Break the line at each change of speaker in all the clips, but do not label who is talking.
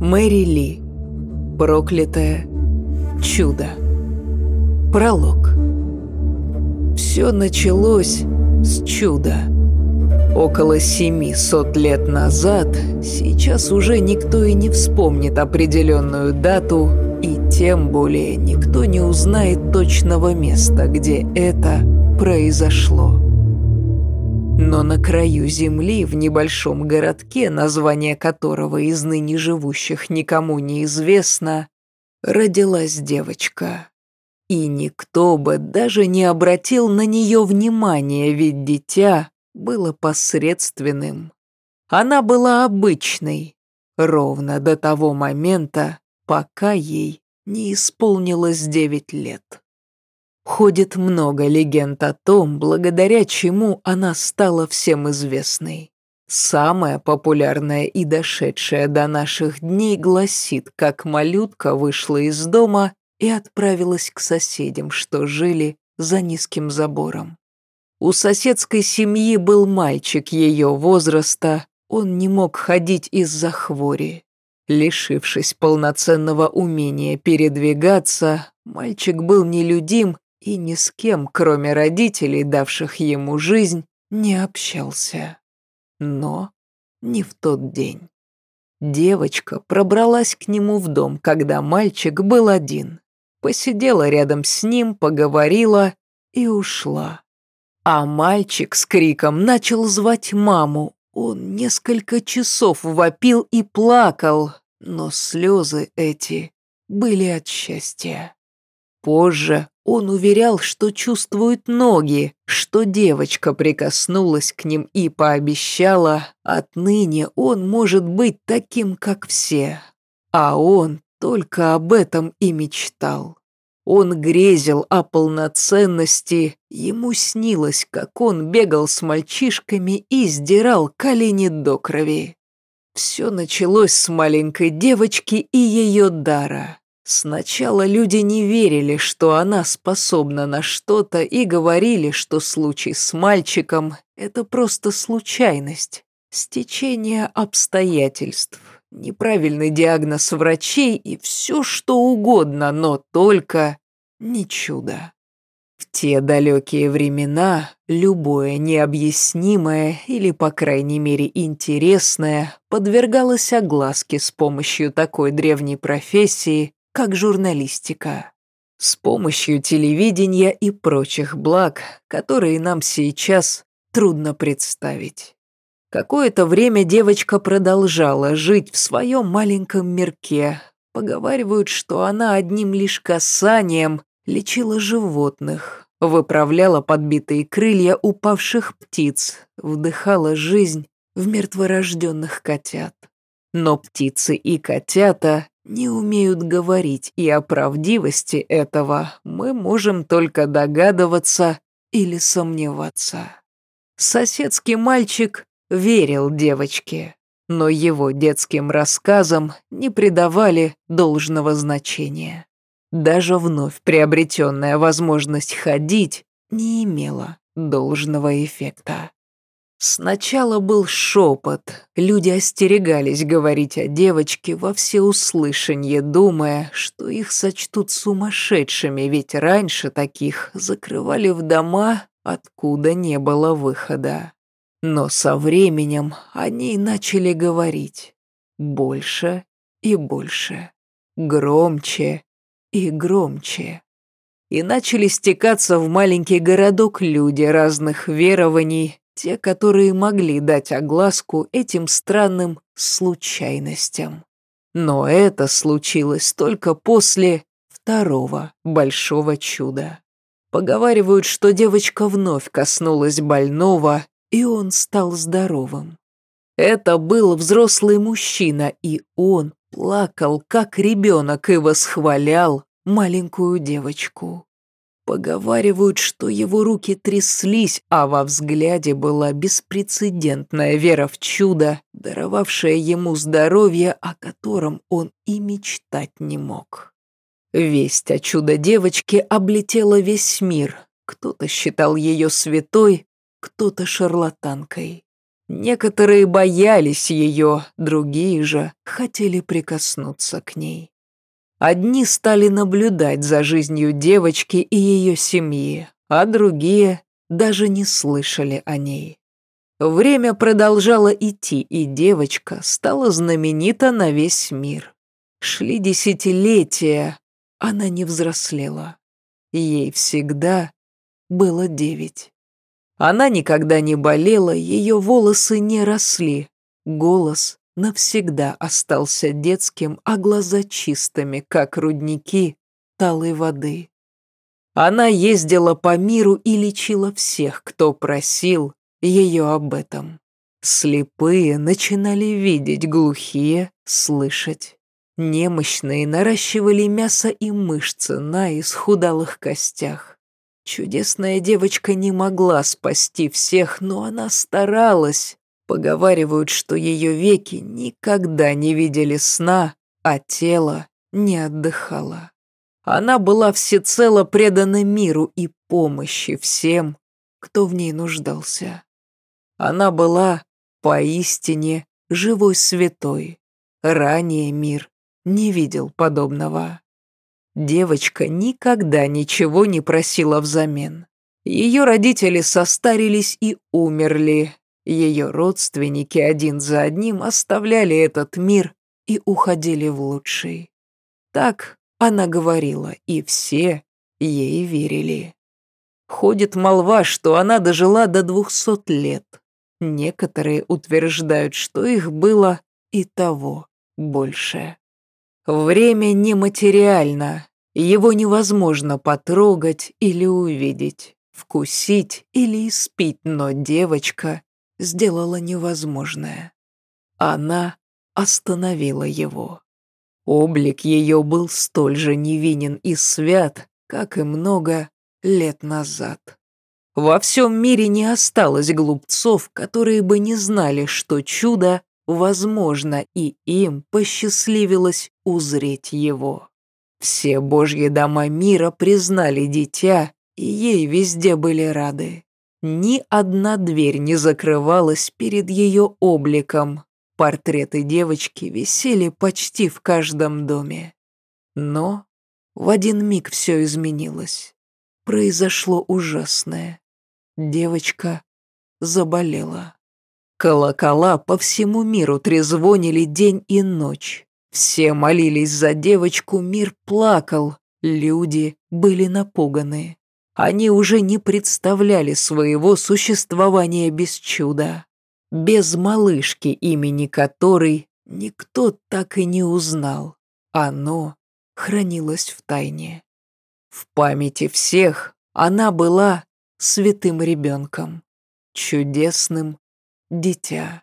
Мэри Ли. Проклятое чудо. Пролог. Все началось с чуда. Около 700 лет назад, сейчас уже никто и не вспомнит определенную дату, и тем более никто не узнает точного места, где это произошло. Но на краю земли, в небольшом городке, название которого из ныне живущих никому не известно, родилась девочка. И никто бы даже не обратил на нее внимания, ведь дитя было посредственным. Она была обычной, ровно до того момента, пока ей не исполнилось девять лет. Ходит много легенд о том, благодаря чему она стала всем известной. Самая популярная и дошедшая до наших дней гласит, как малютка вышла из дома и отправилась к соседям, что жили за низким забором. У соседской семьи был мальчик ее возраста, он не мог ходить из-за хвори. Лишившись полноценного умения передвигаться, мальчик был нелюдим и ни с кем, кроме родителей, давших ему жизнь, не общался. Но не в тот день. Девочка пробралась к нему в дом, когда мальчик был один. Посидела рядом с ним, поговорила и ушла. А мальчик с криком начал звать маму. Он несколько часов вопил и плакал, но слезы эти были от счастья. Позже он уверял, что чувствует ноги, что девочка прикоснулась к ним и пообещала, отныне он может быть таким, как все. А он только об этом и мечтал. Он грезил о полноценности, ему снилось, как он бегал с мальчишками и сдирал колени до крови. Все началось с маленькой девочки и ее дара. Сначала люди не верили, что она способна на что-то и говорили, что случай с мальчиком – это просто случайность, стечение обстоятельств, неправильный диагноз врачей и все что угодно, но только не чудо. В те далекие времена любое необъяснимое или, по крайней мере, интересное подвергалось огласке с помощью такой древней профессии, как журналистика. С помощью телевидения и прочих благ, которые нам сейчас трудно представить. Какое-то время девочка продолжала жить в своем маленьком мирке. Поговаривают, что она одним лишь касанием лечила животных, выправляла подбитые крылья упавших птиц, вдыхала жизнь в мертворожденных котят. Но птицы и котята не умеют говорить, и о правдивости этого мы можем только догадываться или сомневаться. Соседский мальчик верил девочке, но его детским рассказам не придавали должного значения. Даже вновь приобретенная возможность ходить не имела должного эффекта. Сначала был шепот, люди остерегались говорить о девочке во всеуслышание, думая, что их сочтут сумасшедшими, ведь раньше таких закрывали в дома, откуда не было выхода. Но со временем они начали говорить больше и больше, громче и громче. И начали стекаться в маленький городок люди разных верований, те, которые могли дать огласку этим странным случайностям. Но это случилось только после второго большого чуда. Поговаривают, что девочка вновь коснулась больного, и он стал здоровым. Это был взрослый мужчина, и он плакал, как ребенок, и восхвалял маленькую девочку. Поговаривают, что его руки тряслись, а во взгляде была беспрецедентная вера в чудо, даровавшее ему здоровье, о котором он и мечтать не мог. Весть о чудо девочки облетела весь мир. Кто-то считал ее святой, кто-то шарлатанкой. Некоторые боялись ее, другие же хотели прикоснуться к ней. Одни стали наблюдать за жизнью девочки и ее семьи, а другие даже не слышали о ней. Время продолжало идти, и девочка стала знаменита на весь мир. Шли десятилетия, она не взрослела. Ей всегда было девять. Она никогда не болела, ее волосы не росли. Голос навсегда остался детским, а глаза чистыми, как рудники талой воды. Она ездила по миру и лечила всех, кто просил ее об этом. Слепые начинали видеть, глухие — слышать. Немощные наращивали мясо и мышцы на исхудалых костях. Чудесная девочка не могла спасти всех, но она старалась. Поговаривают, что ее веки никогда не видели сна, а тело не отдыхало. Она была всецело предана миру и помощи всем, кто в ней нуждался. Она была поистине живой святой. Ранее мир не видел подобного. Девочка никогда ничего не просила взамен. Ее родители состарились и умерли. Ее родственники один за одним оставляли этот мир и уходили в лучший. Так она говорила, и все ей верили. Ходит молва, что она дожила до двухсот лет. Некоторые утверждают, что их было и того больше. Время нематериально, его невозможно потрогать или увидеть, вкусить или испить, но девочка сделала невозможное. Она остановила его. Облик ее был столь же невинен и свят, как и много лет назад. Во всем мире не осталось глупцов, которые бы не знали, что чудо возможно, и им посчастливилось узреть его. Все божьи дома мира признали дитя, и ей везде были рады. Ни одна дверь не закрывалась перед ее обликом. Портреты девочки висели почти в каждом доме. Но в один миг все изменилось. Произошло ужасное. Девочка заболела. Колокола по всему миру трезвонили день и ночь. Все молились за девочку, мир плакал, люди были напуганы. Они уже не представляли своего существования без чуда, без малышки, имени которой никто так и не узнал. Оно хранилось в тайне. В памяти всех она была святым ребенком, чудесным дитя.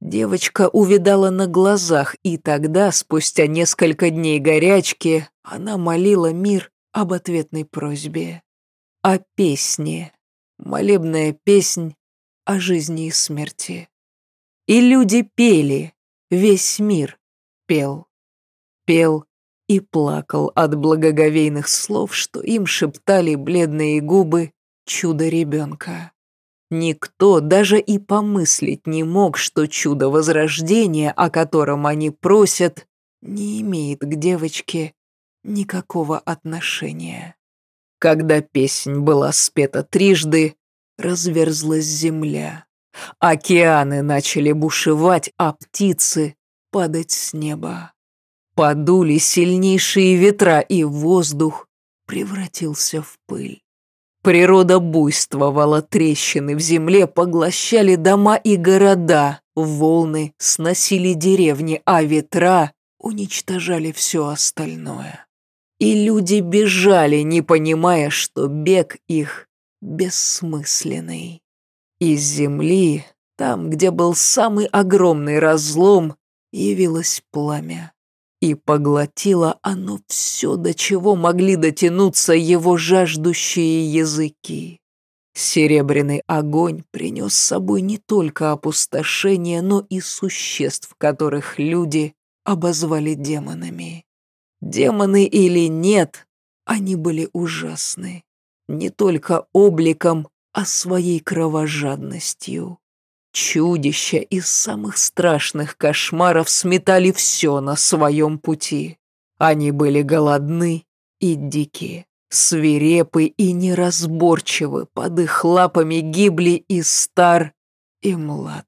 Девочка увидала на глазах, и тогда, спустя несколько дней горячки, она молила мир об ответной просьбе. О песне. Молебная песнь о жизни и смерти. И люди пели, весь мир пел. Пел и плакал от благоговейных слов, что им шептали бледные губы чудо ребенка. Никто даже и помыслить не мог, что чудо возрождения, о котором они просят, не имеет к девочке никакого отношения. Когда песнь была спета трижды, разверзлась земля. Океаны начали бушевать, а птицы падать с неба. Подули сильнейшие ветра, и воздух превратился в пыль. Природа буйствовала, трещины в земле поглощали дома и города, волны сносили деревни, а ветра уничтожали все остальное. И люди бежали, не понимая, что бег их бессмысленный. Из земли, там, где был самый огромный разлом, явилось пламя и поглотило оно все, до чего могли дотянуться его жаждущие языки. Серебряный огонь принес с собой не только опустошение, но и существ, которых люди обозвали демонами. Демоны или нет, они были ужасны. Не только обликом, а своей кровожадностью. Чудища из самых страшных кошмаров сметали все на своем пути. Они были голодны и дикие, свирепы и неразборчивы, под их лапами гибли и стар, и млад.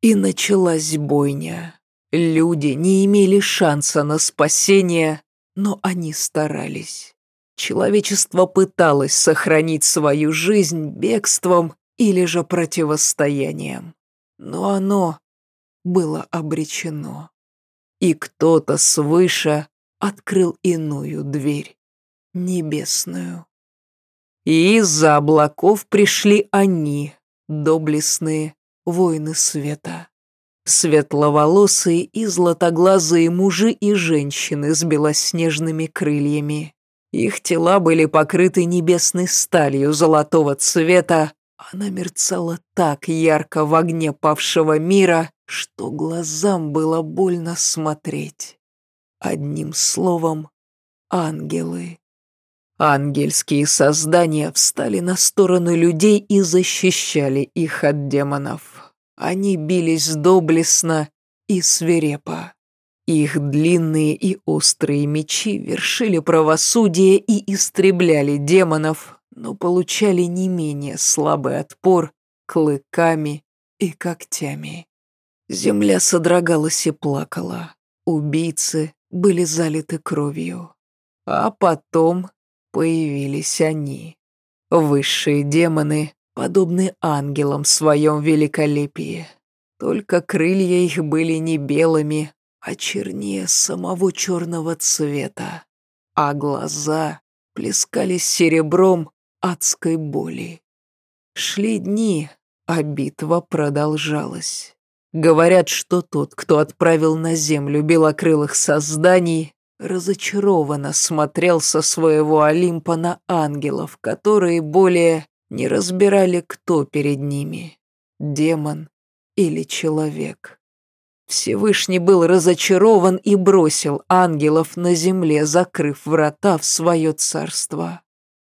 И началась бойня. Люди не имели шанса на спасение, но они старались. Человечество пыталось сохранить свою жизнь бегством или же противостоянием. Но оно было обречено. И кто-то свыше открыл иную дверь, небесную. И из-за облаков пришли они, доблестные воины света. Светловолосые и златоглазые мужи и женщины с белоснежными крыльями. Их тела были покрыты небесной сталью золотого цвета, она мерцала так ярко в огне павшего мира, что глазам было больно смотреть. Одним словом, ангелы. Ангельские создания встали на сторону людей и защищали их от демонов. Они бились доблестно и свирепо. Их длинные и острые мечи вершили правосудие и истребляли демонов, но получали не менее слабый отпор клыками и когтями. Земля содрогалась и плакала. Убийцы были залиты кровью. А потом появились они. Высшие демоны, подобные ангелам в своем великолепии. Только крылья их были не белыми, а чернее самого черного цвета. А глаза плескались серебром адской боли. Шли дни, а битва продолжалась. Говорят, что тот, кто отправил на землю белокрылых созданий, разочарованно смотрел со своего Олимпа на ангелов, которые более не разбирали, кто перед ними – демон или человек. Всевышний был разочарован и бросил ангелов на земле, закрыв врата в свое царство.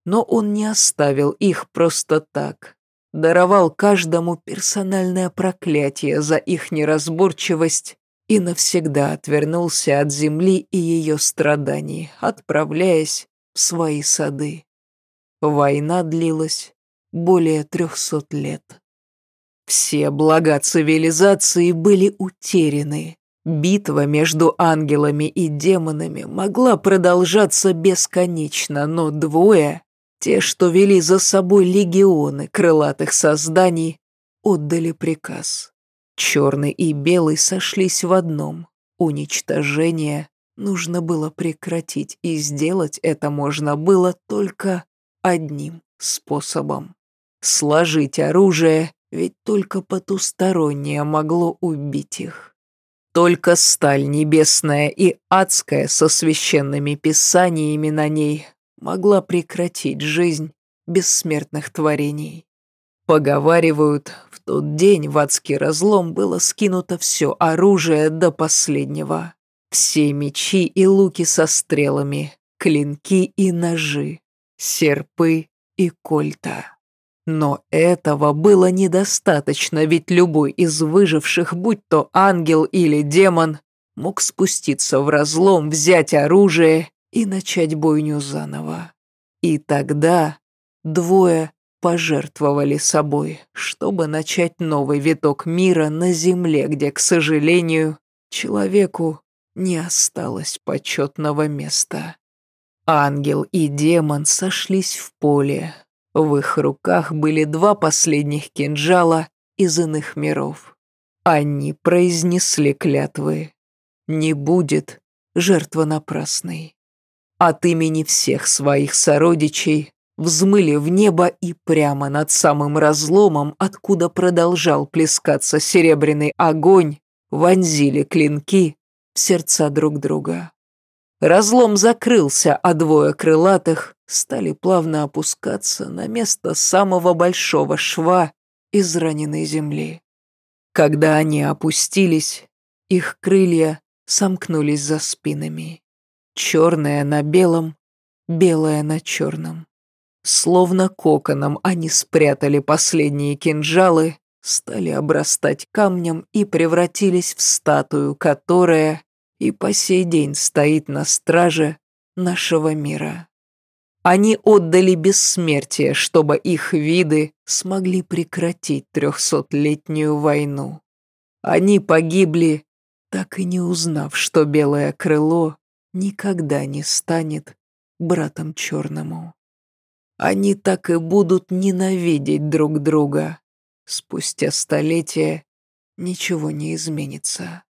Но он не оставил их просто так. Даровал каждому персональное проклятие за их неразборчивость и навсегда отвернулся от земли и ее страданий, отправляясь в свои сады. Война длилась более трехсот лет. Все блага цивилизации были утеряны. Битва между ангелами и демонами могла продолжаться бесконечно, но двое те, что вели за собой легионы крылатых созданий, отдали приказ. Черный и белый сошлись в одном. Уничтожение нужно было прекратить, и сделать это можно было только одним способом. Сложить оружие, ведь только потустороннее могло убить их. Только сталь небесная и адская со священными писаниями на ней могла прекратить жизнь бессмертных творений. Поговаривают, в тот день в адский разлом было скинуто все оружие до последнего. Все мечи и луки со стрелами, клинки и ножи, серпы и кольта. Но этого было недостаточно, ведь любой из выживших, будь то ангел или демон, мог спуститься в разлом, взять оружие и начать бойню заново. И тогда двое пожертвовали собой, чтобы начать новый виток мира на земле, где, к сожалению, человеку не осталось почетного места. Ангел и демон сошлись в поле. В их руках были два последних кинжала из иных миров. Они произнесли клятвы. Не будет жертва напрасной от имени всех своих сородичей взмыли в небо и прямо над самым разломом, откуда продолжал плескаться серебряный огонь, вонзили клинки в сердца друг друга. Разлом закрылся, а двое крылатых стали плавно опускаться на место самого большого шва из раненой земли. Когда они опустились, их крылья сомкнулись за спинами. Черное на белом, белое на черном. Словно коконом они спрятали последние кинжалы стали обрастать камнем и превратились в статую, которая и по сей день стоит на страже нашего мира. Они отдали бессмертие, чтобы их виды смогли прекратить трехсотлетнюю войну. Они погибли, так и не узнав, что белое крыло никогда не станет братом черному. Они так и будут ненавидеть друг друга. Спустя столетия ничего не изменится.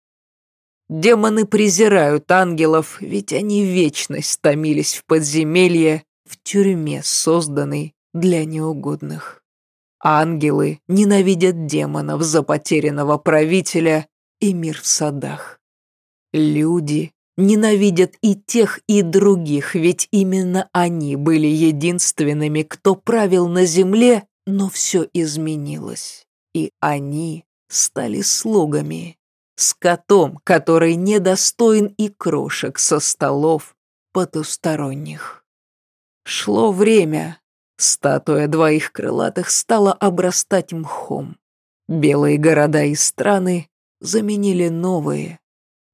Демоны презирают ангелов, ведь они вечность томились в подземелье, в тюрьме, созданной для неугодных. Ангелы ненавидят демонов за потерянного правителя и мир в садах. Люди ненавидят и тех, и других, ведь именно они были единственными, кто правил на земле, но все изменилось, и они стали слугами скотом, который недостоин и крошек со столов потусторонних. Шло время, статуя двоих крылатых стала обрастать мхом. Белые города и страны заменили новые.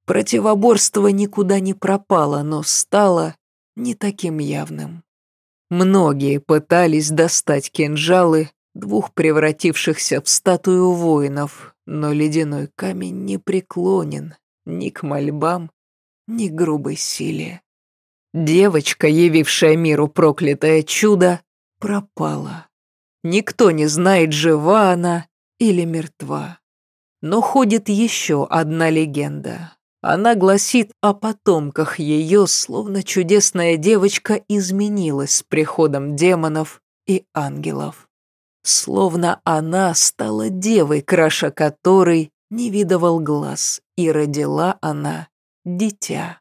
Противоборство никуда не пропало, но стало не таким явным. Многие пытались достать кинжалы, двух превратившихся в статую воинов, но ледяной камень не преклонен ни к мольбам, ни к грубой силе. Девочка, явившая миру проклятое чудо, пропала. Никто не знает, жива она или мертва. Но ходит еще одна легенда. Она гласит о потомках ее, словно чудесная девочка изменилась с приходом демонов и ангелов словно она стала девой, краша которой не видывал глаз, и родила она дитя.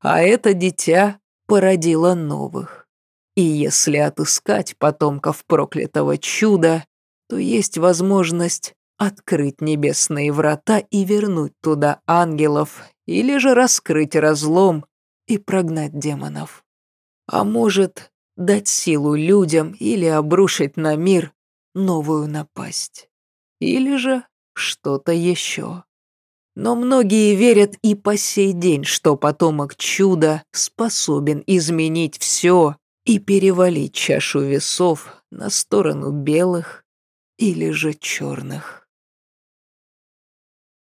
А это дитя породило новых. И если отыскать потомков проклятого чуда, то есть возможность открыть небесные врата и вернуть туда ангелов, или же раскрыть разлом и прогнать демонов. А может, дать силу людям или обрушить на мир новую напасть. Или же что-то еще. Но многие верят и по сей день, что потомок чуда способен изменить все и перевалить чашу весов на сторону белых или же черных.